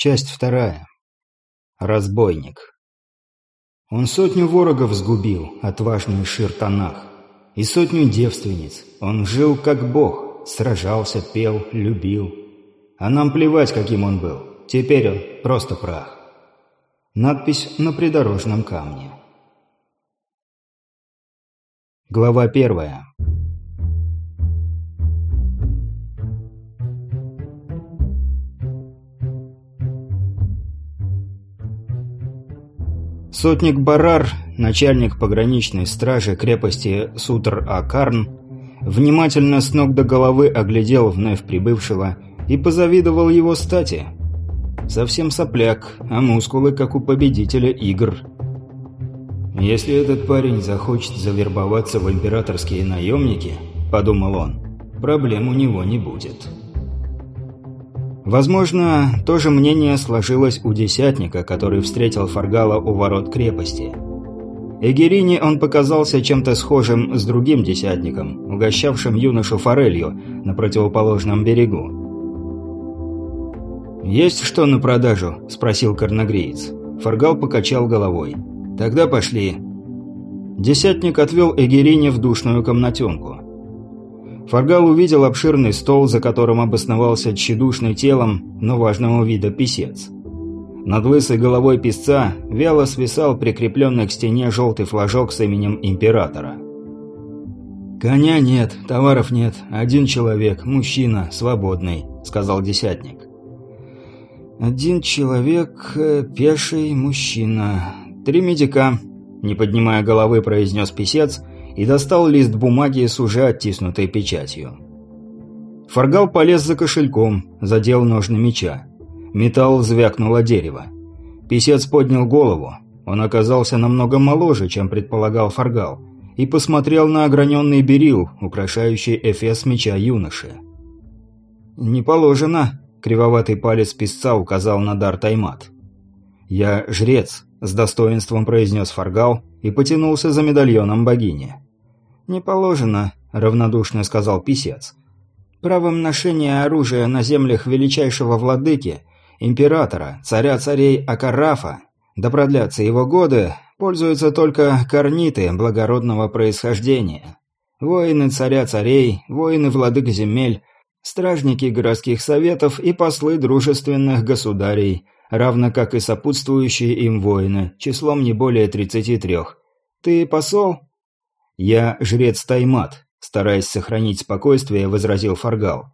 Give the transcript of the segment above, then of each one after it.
Часть вторая. Разбойник. Он сотню ворогов сгубил, отважный Ширтанах, и сотню девственниц. Он жил как бог, сражался, пел, любил. А нам плевать, каким он был. Теперь он просто прах. Надпись на придорожном камне. Глава первая. Сотник Барар, начальник пограничной стражи крепости Сутр-Акарн, внимательно с ног до головы оглядел вновь прибывшего и позавидовал его стати. Совсем сопляк, а мускулы, как у победителя игр. «Если этот парень захочет завербоваться в императорские наемники», — подумал он, — «проблем у него не будет». Возможно, то же мнение сложилось у десятника, который встретил Фаргала у ворот крепости. Эгерине он показался чем-то схожим с другим десятником, угощавшим юношу форелью на противоположном берегу. «Есть что на продажу?» – спросил корногреец. Фаргал покачал головой. «Тогда пошли». Десятник отвел Эгерине в душную комнатенку. Фаргал увидел обширный стол, за которым обосновался тщедушный телом, но важного вида писец. Над лысой головой писца вяло свисал прикрепленный к стене желтый флажок с именем императора. «Коня нет, товаров нет, один человек, мужчина, свободный», — сказал десятник. «Один человек, э, пеший мужчина, три медика», — не поднимая головы, произнес писец — и достал лист бумаги с уже оттиснутой печатью. Фаргал полез за кошельком, задел ножны меча. Металл звякнул о дерево. Песец поднял голову. Он оказался намного моложе, чем предполагал Фаргал, и посмотрел на ограненный берил, украшающий эфес меча юноши. «Не положено», — кривоватый палец песца указал на дар Таймат. «Я жрец», — с достоинством произнес Фаргал и потянулся за медальоном богини. «Не положено», — равнодушно сказал писец. «Правом ношения оружия на землях величайшего владыки, императора, царя царей Акарафа, да продлятся его годы, пользуются только корниты благородного происхождения. Воины царя царей, воины владык земель, стражники городских советов и послы дружественных государей, равно как и сопутствующие им воины, числом не более тридцати трех. Ты посол?» «Я жрец Таймат», — стараясь сохранить спокойствие, возразил Фаргал.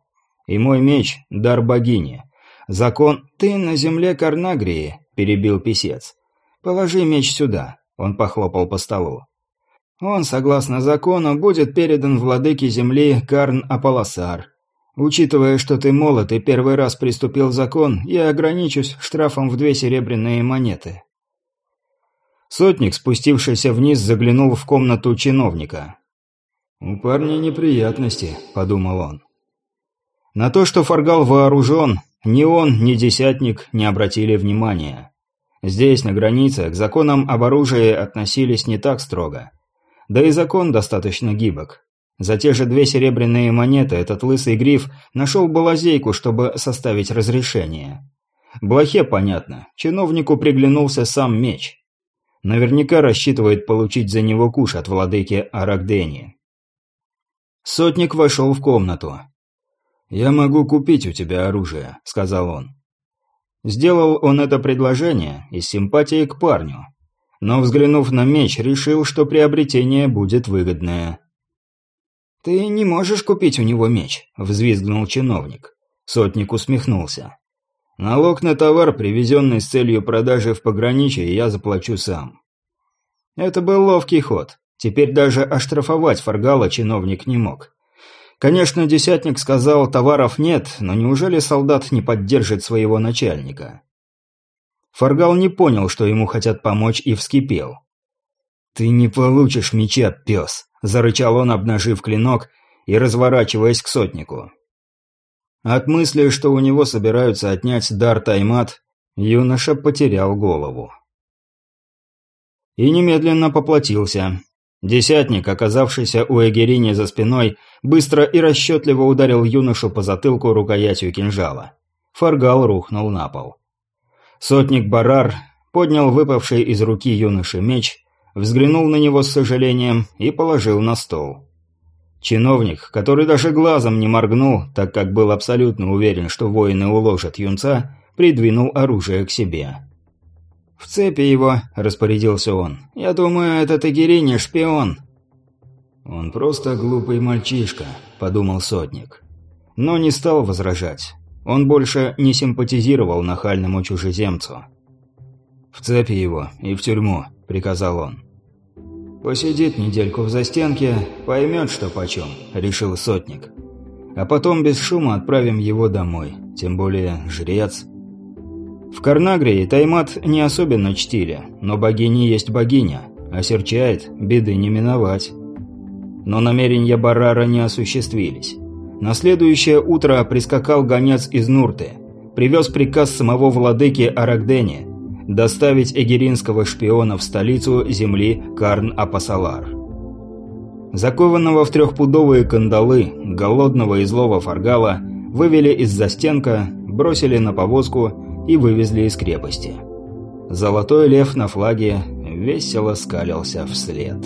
«И мой меч — дар богини. Закон «ты на земле Карнагрии», — перебил писец. «Положи меч сюда», — он похлопал по столу. «Он, согласно закону, будет передан владыке земли Карн-Аполосар. Учитывая, что ты молод и первый раз приступил закон, я ограничусь штрафом в две серебряные монеты». Сотник, спустившийся вниз, заглянул в комнату чиновника. «У парня неприятности», — подумал он. На то, что Фаргал вооружен, ни он, ни десятник не обратили внимания. Здесь, на границе, к законам об оружии относились не так строго. Да и закон достаточно гибок. За те же две серебряные монеты этот лысый гриф нашел бы лазейку, чтобы составить разрешение. Блохе понятно, чиновнику приглянулся сам меч. Наверняка рассчитывает получить за него куш от владыки Арагдени. Сотник вошел в комнату. «Я могу купить у тебя оружие», — сказал он. Сделал он это предложение из симпатии к парню. Но, взглянув на меч, решил, что приобретение будет выгодное. «Ты не можешь купить у него меч», — взвизгнул чиновник. Сотник усмехнулся. Налог на товар, привезенный с целью продажи в пограничье, я заплачу сам. Это был ловкий ход. Теперь даже оштрафовать Фаргала чиновник не мог. Конечно, десятник сказал, товаров нет, но неужели солдат не поддержит своего начальника? Фаргал не понял, что ему хотят помочь, и вскипел. «Ты не получишь меча, пес!» – зарычал он, обнажив клинок и разворачиваясь к сотнику. От мысли, что у него собираются отнять дар Таймат, юноша потерял голову. И немедленно поплатился. Десятник, оказавшийся у Эгерини за спиной, быстро и расчетливо ударил юношу по затылку рукоятью кинжала. Фаргал рухнул на пол. Сотник Барар поднял выпавший из руки юноши меч, взглянул на него с сожалением и положил на стол. Чиновник, который даже глазом не моргнул, так как был абсолютно уверен, что воины уложат юнца, придвинул оружие к себе. «В цепи его», — распорядился он. «Я думаю, этот Игерини шпион». «Он просто глупый мальчишка», — подумал сотник. Но не стал возражать. Он больше не симпатизировал нахальному чужеземцу. «В цепи его и в тюрьму», — приказал он. «Посидит недельку в застенке, поймет, что почем», — решил сотник. «А потом без шума отправим его домой, тем более жрец». В Карнагрии Таймат не особенно чтили, но богини есть богиня, а серчает, беды не миновать. Но намерения Барара не осуществились. На следующее утро прискакал гонец из Нурты, привез приказ самого владыки Арагдени доставить эгеринского шпиона в столицу земли Карн-Апасалар. Закованного в трехпудовые кандалы, голодного и злого фаргала вывели из застенка, бросили на повозку и вывезли из крепости. Золотой лев на флаге весело скалился вслед.